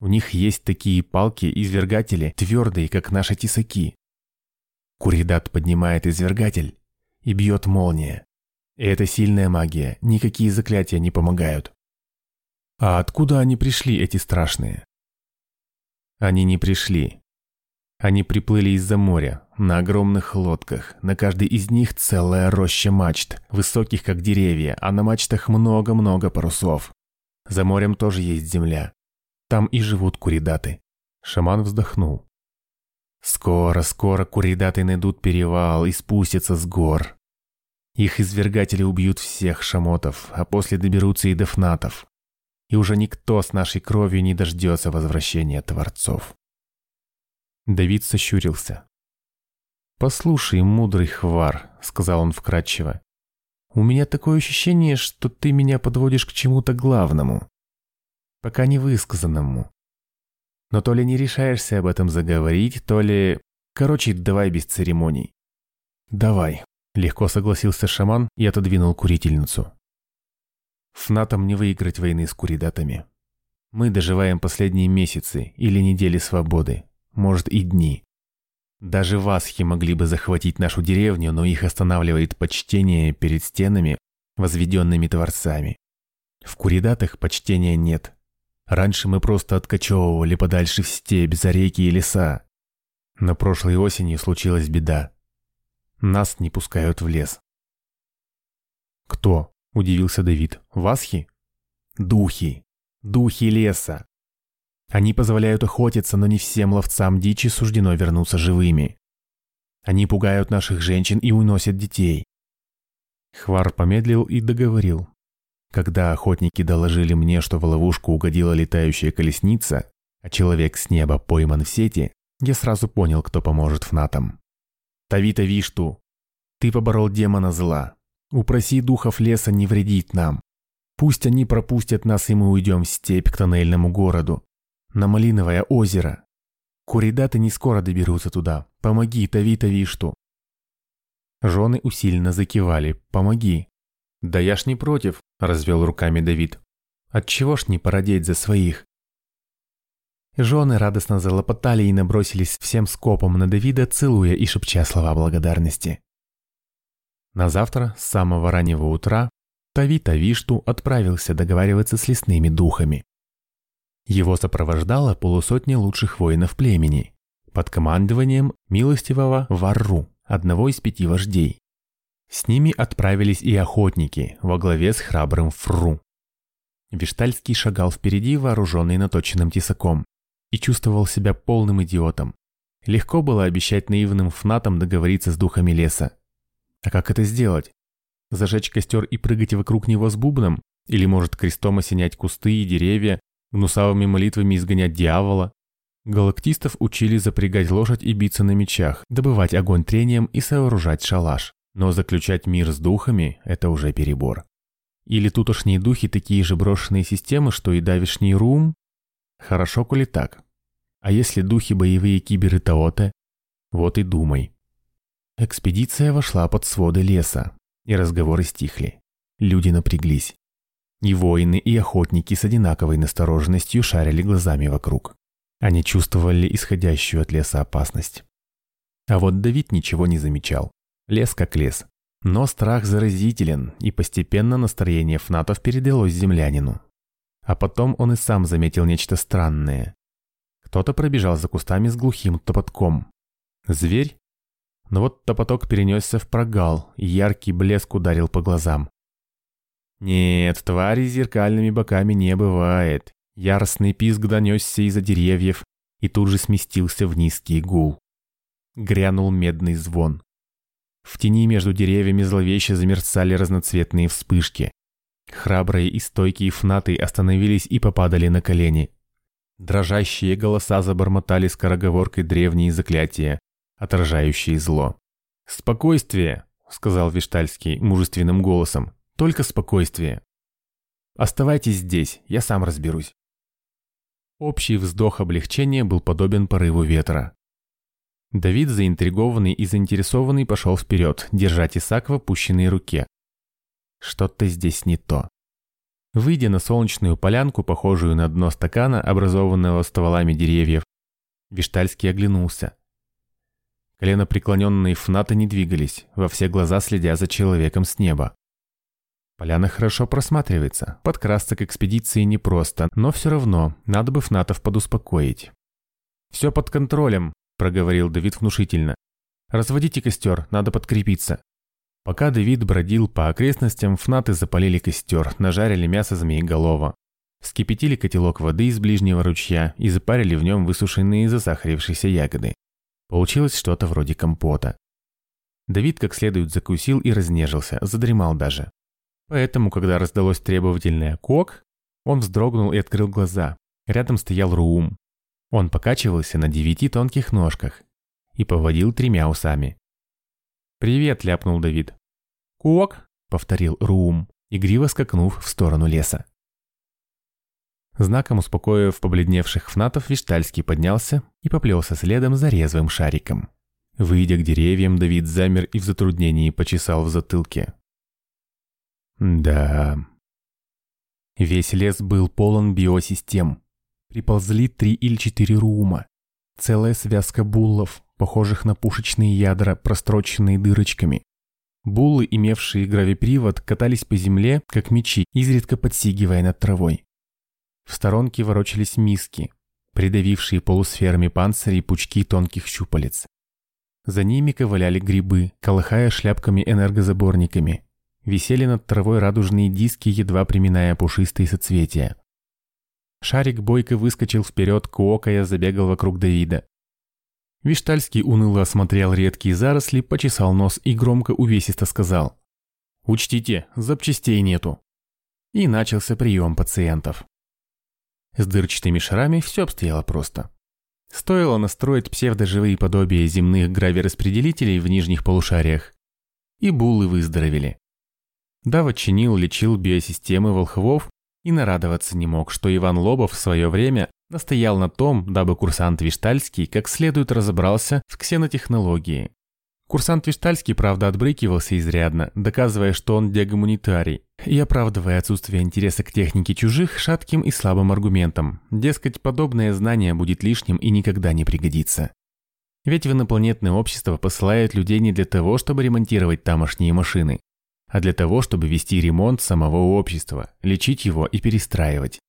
У них есть такие палки-извергатели, твердые, как наши тесаки. Куридат поднимает извергатель и бьет молния. И это сильная магия, никакие заклятия не помогают. А откуда они пришли, эти страшные? Они не пришли. Они приплыли из-за моря, на огромных лодках. На каждой из них целая роща мачт, высоких как деревья, а на мачтах много-много парусов. За морем тоже есть земля. Там и живут куридаты. Шаман вздохнул. Скоро, скоро куридаты найдут перевал и спустятся с гор. Их извергатели убьют всех шамотов, а после доберутся и до фнатов. И уже никто с нашей кровью не дождется возвращения творцов. Давид сощурился. «Послушай, мудрый хвар», — сказал он вкратчиво. «У меня такое ощущение, что ты меня подводишь к чему-то главному, пока не высказанному. Но то ли не решаешься об этом заговорить, то ли... Короче, давай без церемоний. Давай. Легко согласился шаман и отодвинул курительницу. Фнатам не выиграть войны с куридатами. Мы доживаем последние месяцы или недели свободы, может и дни. Даже васхи могли бы захватить нашу деревню, но их останавливает почтение перед стенами, возведенными творцами. В куридатах почтения нет, Раньше мы просто откачевывали подальше в степь, за реки и леса. Но прошлой осенью случилась беда. Нас не пускают в лес. «Кто?» – удивился Давид. «Васхи?» «Духи. Духи леса. Они позволяют охотиться, но не всем ловцам дичи суждено вернуться живыми. Они пугают наших женщин и уносят детей». Хвар помедлил и договорил. Когда охотники доложили мне, что в ловушку угодила летающая колесница, а человек с неба пойман в сети, я сразу понял, кто поможет фнатам. Тавита Вишту, ты поборол демона зла. Упроси духов леса не вредить нам. Пусть они пропустят нас, и мы уйдем в степь к тоннельному городу. На Малиновое озеро. Куридаты не скоро доберутся туда. Помоги, Тавита Вишту. Жены усиленно закивали. Помоги. «Да я ж не против», – развел руками Давид. «Отчего ж не породеть за своих?» Жены радостно залопотали и набросились всем скопом на Давида, целуя и шепча слова благодарности. На завтра, с самого раннего утра, Тавит Авишту отправился договариваться с лесными духами. Его сопровождала полусотня лучших воинов племени под командованием милостивого Варру, одного из пяти вождей. С ними отправились и охотники во главе с храбрым Фру. Виштальский шагал впереди, вооруженный наточенным тесаком. и чувствовал себя полным идиотом. Легко было обещать наивным фнатам договориться с духами леса. А как это сделать? Зажечь костер и прыгать вокруг него с бубном? Или, может, крестом осенять кусты и деревья, гнусавыми молитвами изгонять дьявола? Галактистов учили запрягать лошадь и биться на мечах, добывать огонь трением и сооружать шалаш. Но заключать мир с духами – это уже перебор. Или тутошние духи такие же брошенные системы, что и давишний рум? Хорошо, коли так. А если духи боевые киберы Таоте? Вот и думай. Экспедиция вошла под своды леса, и разговоры стихли. Люди напряглись. И воины, и охотники с одинаковой настороженностью шарили глазами вокруг. Они чувствовали исходящую от леса опасность. А вот Давид ничего не замечал. Лес как лес. Но страх заразителен, и постепенно настроение фнатов передалось землянину. А потом он и сам заметил нечто странное. Кто-то пробежал за кустами с глухим топотком. Зверь? Но вот топоток перенесся в прогал, и яркий блеск ударил по глазам. Нет, твари зеркальными боками не бывает. Яростный писк донесся из-за деревьев и тут же сместился в низкий гул. Грянул медный звон. В тени между деревьями зловеще замерцали разноцветные вспышки. Храбрые и стойкие фнаты остановились и попадали на колени. Дрожащие голоса забормотали скороговоркой древние заклятия, отражающие зло. «Спокойствие!» — сказал Виштальский мужественным голосом. «Только спокойствие. Оставайтесь здесь, я сам разберусь». Общий вздох облегчения был подобен порыву ветра. Давид, заинтригованный и заинтересованный, пошел вперед, держа тесак в опущенной руке. Что-то здесь не то. Выйдя на солнечную полянку, похожую на дно стакана, образованного стволами деревьев, Виштальский оглянулся. Колено преклоненные фнаты не двигались, во все глаза следя за человеком с неба. Поляна хорошо просматривается, подкрасться к экспедиции непросто, но все равно надо бы фнатов подуспокоить. «Все под контролем», проговорил Давид внушительно. «Разводите костер, надо подкрепиться». Пока Давид бродил по окрестностям, фнаты запалили костер, нажарили мясо змееголова. Вскипятили котелок воды из ближнего ручья и запарили в нем высушенные засахарившиеся ягоды. Получилось что-то вроде компота. Давид как следует закусил и разнежился, задремал даже. Поэтому, когда раздалось требовательное «кок», он вздрогнул и открыл глаза. Рядом стоял Руум. Он покачивался на девяти тонких ножках и поводил тремя усами. «Привет!» – ляпнул Давид. «Куок!» – повторил Руум, игриво скакнув в сторону леса. Знаком успокоив побледневших фнатов, Виштальский поднялся и поплелся следом за резвым шариком. Выйдя к деревьям, Давид замер и в затруднении почесал в затылке. Да. Весь лес был полон биосистем, Приползли три или четыре рума. Целая связка буллов, похожих на пушечные ядра, простроченные дырочками. Буллы, имевшие гравипривод, катались по земле, как мечи, изредка подсигивая над травой. В сторонке ворочались миски, придавившие полусферами панцирей пучки тонких щупалец. За ними ковыляли грибы, колыхая шляпками-энергозаборниками. Висели над травой радужные диски, едва приминая пушистые соцветия. Шарик бойко выскочил вперед, куокая забегал вокруг Давида. Виштальский уныло осмотрел редкие заросли, почесал нос и громко увесисто сказал. «Учтите, запчастей нету». И начался прием пациентов. С дырчатыми шарами все обстояло просто. Стоило настроить псевдоживые подобия земных гравираспределителей в нижних полушариях, и буллы выздоровели. Дава чинил, лечил биосистемы волхвов и нарадоваться не мог, что Иван Лобов в свое время настоял на том, дабы курсант Виштальский как следует разобрался в ксенотехнологии. Курсант Виштальский, правда, отбрыкивался изрядно, доказывая, что он дегуманитарий, и оправдывая отсутствие интереса к технике чужих шатким и слабым аргументом. Дескать, подобное знание будет лишним и никогда не пригодится. Ведь в инопланетное общество посылают людей не для того, чтобы ремонтировать тамошние машины, а для того, чтобы вести ремонт самого общества, лечить его и перестраивать.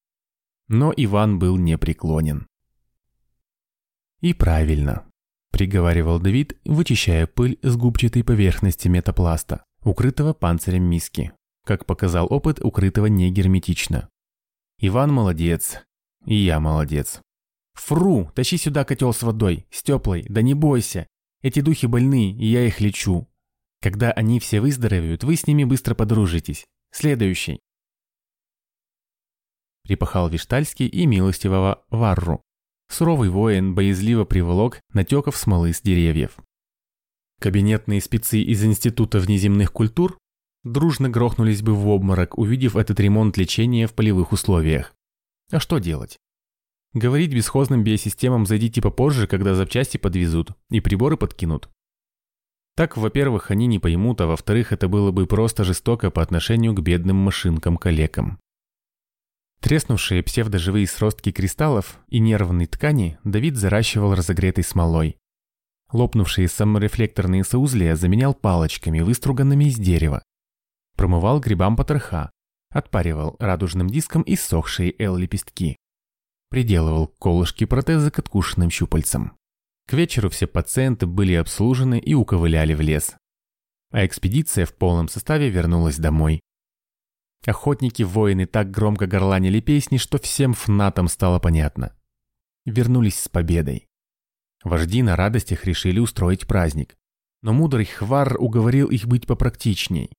Но Иван был непреклонен. «И правильно», – приговаривал Давид, вычищая пыль с губчатой поверхности метапласта, укрытого панцирем миски. Как показал опыт, укрытого не герметично. «Иван молодец, и я молодец. Фру, тащи сюда котел с водой, с теплой, да не бойся. Эти духи больны, и я их лечу. Когда они все выздоровеют, вы с ними быстро подружитесь. Следующий. Припахал Виштальский и милостивого Варру. Суровый воин боязливо приволок натеков смолы с деревьев. Кабинетные спецы из Института внеземных культур дружно грохнулись бы в обморок, увидев этот ремонт лечения в полевых условиях. А что делать? Говорить бесхозным биосистемам зайдите попозже, когда запчасти подвезут и приборы подкинут. Так, во-первых, они не поймут, а во-вторых, это было бы просто жестоко по отношению к бедным машинкам-калекам. Треснувшие псевдоживые сростки кристаллов и нервной ткани Давид заращивал разогретой смолой. Лопнувшие саморефлекторные соузлия заменял палочками, выструганными из дерева. Промывал грибам потроха, отпаривал радужным диском иссохшие L-лепестки приделывал колышки протеза к откушенным щупальцам. К вечеру все пациенты были обслужены и уковыляли в лес. А экспедиция в полном составе вернулась домой. Охотники-воины так громко горланили песни, что всем фнатам стало понятно. Вернулись с победой. Вожди на радостях решили устроить праздник. Но мудрый Хвар уговорил их быть попрактичней,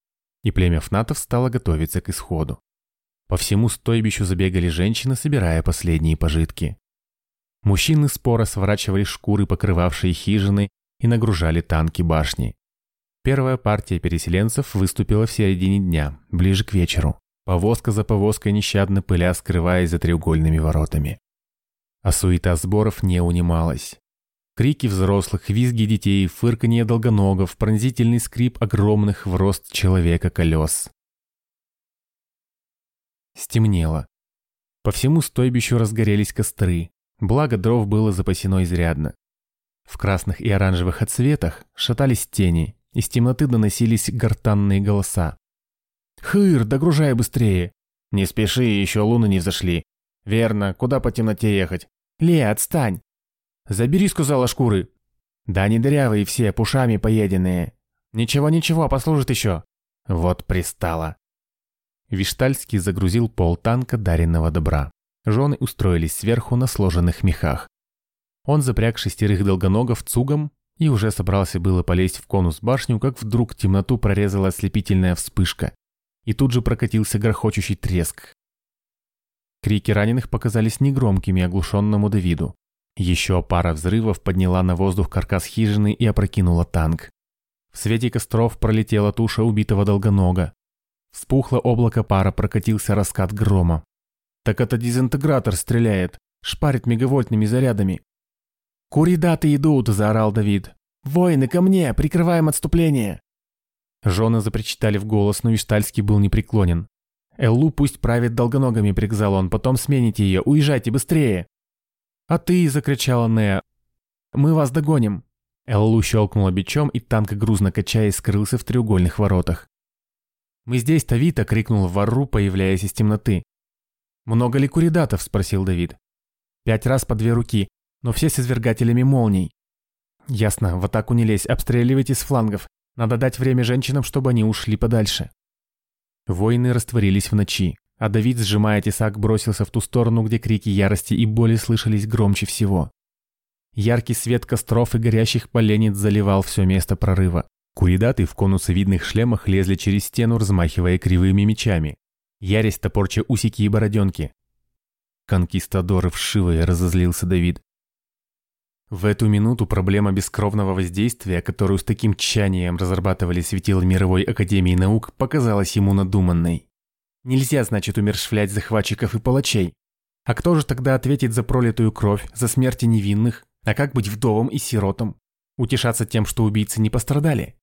и племя фнатов стало готовиться к исходу. По всему стойбищу забегали женщины, собирая последние пожитки. Мужчины споро сворачивали шкуры, покрывавшие хижины, и нагружали танки башни. Первая партия переселенцев выступила в середине дня, ближе к вечеру. Повозка за повозкой нещадно пыля, скрываясь за треугольными воротами. А суета сборов не унималась. Крики взрослых, визги детей, фырканье долгоногов, пронзительный скрип огромных в рост человека колес. Стемнело. По всему стойбищу разгорелись костры, благо дров было запасено изрядно. В красных и оранжевых отцветах шатались тени, из темноты доносились гортанные голоса. «Хыр, догружай быстрее!» «Не спеши, еще луны не взошли!» «Верно, куда по темноте ехать?» «Ле, отстань!» «Забери, сказала, шкуры!» «Да не дырявые все, пушами поеденные!» «Ничего-ничего, послужит еще!» «Вот пристало!» Виштальский загрузил пол танка даренного добра. Жены устроились сверху на сложенных мехах. Он запряг шестерых долгоногов цугом и уже собрался было полезть в конус башню, как вдруг темноту прорезала ослепительная вспышка. И тут же прокатился грохочущий треск. Крики раненых показались негромкими оглушенному Давиду. Еще пара взрывов подняла на воздух каркас хижины и опрокинула танк. В свете костров пролетела туша убитого долгонога. Вспухло облако пара, прокатился раскат грома. «Так это дезинтегратор стреляет, шпарит мегавольтными зарядами». «Куридаты идут!» – заорал Давид. «Воины, ко мне! Прикрываем отступление!» Жены запричитали в голос, но Виштальский был непреклонен. «Эллу пусть правит долгоногами», – приказал он, – «потом смените ее, уезжайте быстрее!» «А ты!» – закричала Неа. «Мы вас догоним!» Эллу щелкнула бичом, и танк, грузно качаясь, скрылся в треугольных воротах. «Мы здесь, Тавита!» – крикнул Варру, появляясь из темноты. «Много ли куридатов?» – спросил Давид. «Пять раз по две руки, но все с извергателями молний». «Ясно, в атаку не лезь, обстреливайте с флангов. Надо дать время женщинам, чтобы они ушли подальше». Воины растворились в ночи, а Давид, сжимая тесак, бросился в ту сторону, где крики ярости и боли слышались громче всего. Яркий свет костров и горящих поленниц заливал все место прорыва. Куридаты в конусовидных шлемах лезли через стену, размахивая кривыми мечами. Ярясь топорча усики и бороденки. Конкистадоры вшивые, разозлился Давид. В эту минуту проблема бескровного воздействия, которую с таким тщанием разрабатывали светилы Мировой Академии Наук, показалась ему надуманной. Нельзя, значит, умершвлять захватчиков и палачей. А кто же тогда ответит за пролитую кровь, за смерти невинных? А как быть вдовам и сиротам? Утешаться тем, что убийцы не пострадали?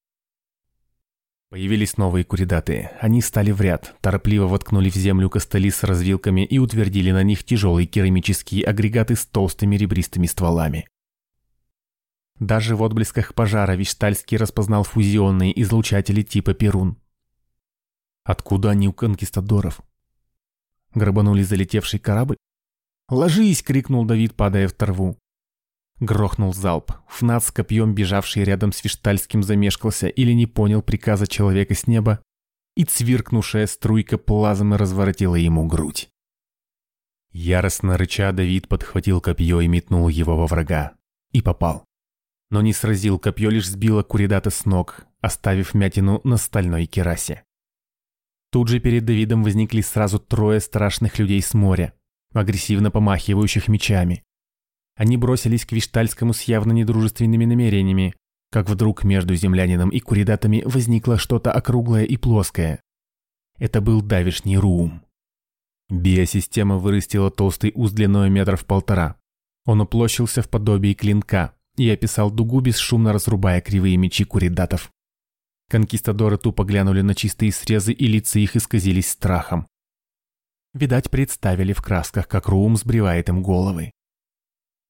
Появились новые куридаты. Они стали в ряд, торопливо воткнули в землю костыли с развилками и утвердили на них тяжелые керамические агрегаты с толстыми ребристыми стволами. Даже в отблесках пожара Виштальский распознал фузионные излучатели типа Перун. Откуда они у конкистадоров? Грабанули залетевший корабль? «Ложись!» — крикнул Давид, падая в торву. Грохнул залп. Фнат с копьем, бежавший рядом с Виштальским, замешкался или не понял приказа человека с неба, и цвиркнувшая струйка плазмы разворотила ему грудь. Яростно рыча Давид подхватил копье и метнул его во врага. И попал. Но не сразил, копье лишь сбило Куридата с ног, оставив мятину на стальной керасе. Тут же перед Давидом возникли сразу трое страшных людей с моря, агрессивно помахивающих мечами. Они бросились к Виштальскому с явно недружественными намерениями, как вдруг между землянином и куридатами возникло что-то округлое и плоское. Это был давишний Руум. Биосистема вырастила толстый уз длиной метров полтора. Он уплощился в подобии клинка и описал дугу, бесшумно разрубая кривые мечи куридатов. Конкистадоры тупо глянули на чистые срезы, и лица их исказились страхом. Видать, представили в красках, как Руум сбривает им головы.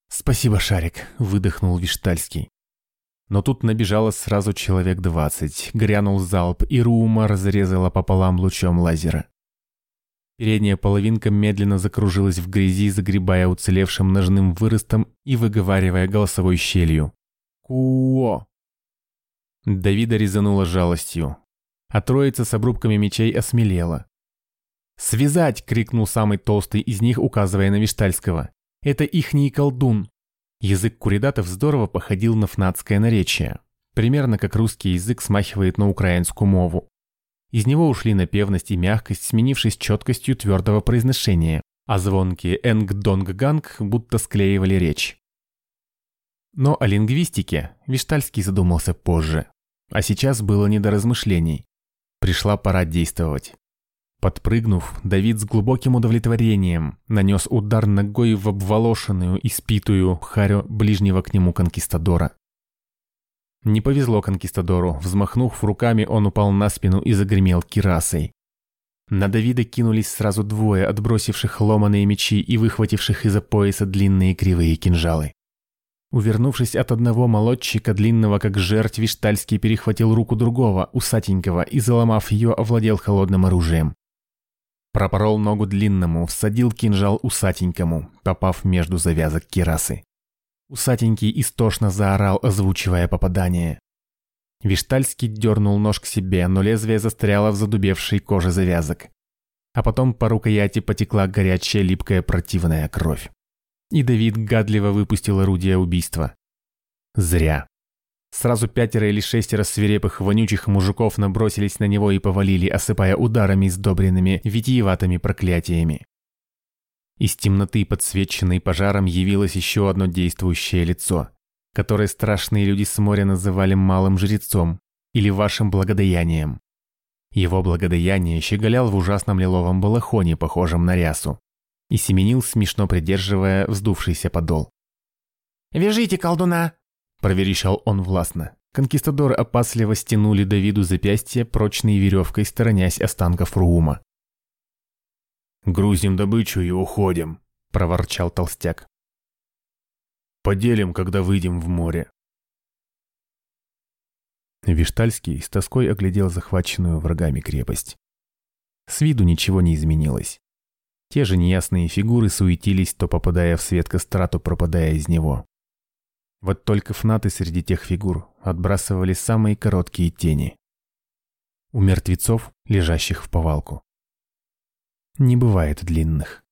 «Спасибо, Шарик», — выдохнул Виштальский. Но тут набежало сразу человек двадцать, грянул залп, и Рума разрезала пополам лучом лазера. Передняя половинка медленно закружилась в грязи, загребая уцелевшим ножным выростом и выговаривая голосовой щелью. «Куо!» Давида резанула жалостью, а троица с обрубками мечей осмелела. «Связать!» — крикнул самый толстый из них, указывая на Виштальского. «Это ихний колдун!» Язык куридатов здорово походил на фнатское наречие, примерно как русский язык смахивает на украинскую мову. Из него ушли напевность и мягкость, сменившись четкостью твердого произношения, а звонкие энг-донг-ганг будто склеивали речь. Но о лингвистике Виштальский задумался позже. А сейчас было не до размышлений. Пришла пора действовать. Подпрыгнув, Давид с глубоким удовлетворением нанес удар ногой в обволошенную и спитую харю ближнего к нему конкистадора. Не повезло конкистадору. Взмахнув руками, он упал на спину и загремел кирасой. На Давида кинулись сразу двое, отбросивших ломаные мечи и выхвативших из-за пояса длинные кривые кинжалы. Увернувшись от одного молодчика, длинного как жертв, Виштальский перехватил руку другого, усатенького, и, заломав ее, овладел холодным оружием. Пропорол ногу длинному, всадил кинжал усатенькому, попав между завязок кирасы. Усатенький истошно заорал, озвучивая попадание. Виштальский дернул нож к себе, но лезвие застряло в задубевшей коже завязок. А потом по рукояти потекла горячая липкая противная кровь. И Давид гадливо выпустил орудие убийства. Зря. Сразу пятеро или шестеро свирепых вонючих мужиков набросились на него и повалили, осыпая ударами, сдобренными витиеватыми проклятиями. Из темноты, подсвеченной пожаром, явилось еще одно действующее лицо, которое страшные люди с моря называли малым жрецом или вашим благодаянием. Его благодаяние щеголял в ужасном лиловом балахоне, похожем на рясу, и семенил, смешно придерживая вздувшийся подол. «Вяжите колдуна!» – проверещал он властно. Конкистадоры опасливо стянули Давиду запястье прочной веревкой, сторонясь останков Руума. «Грузим добычу и уходим», – проворчал толстяк. «Поделим, когда выйдем в море». Виштальский с тоской оглядел захваченную врагами крепость. С виду ничего не изменилось. Те же неясные фигуры суетились, то попадая в свет костра, пропадая из него. Вот только фнаты среди тех фигур отбрасывали самые короткие тени. У мертвецов, лежащих в повалку. Не бывает длинных.